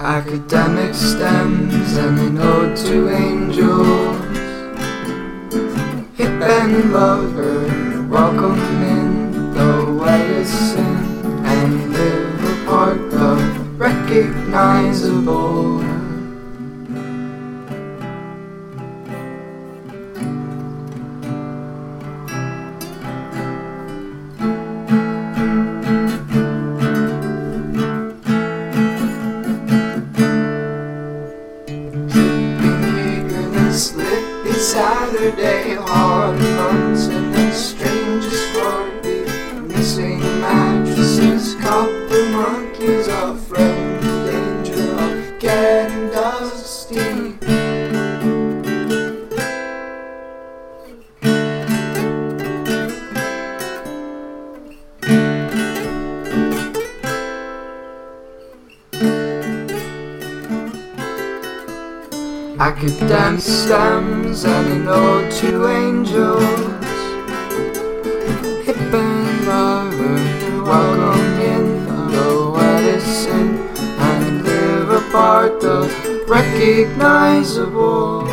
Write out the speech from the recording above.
Academic stems and an ode to angels. Hip and lover, welcome in the sin and live apart the recognizable. Slippy Saturday, hard I could dance stems and an ode to angels. Hip and over, welcome in the Edison And live apart the recognizable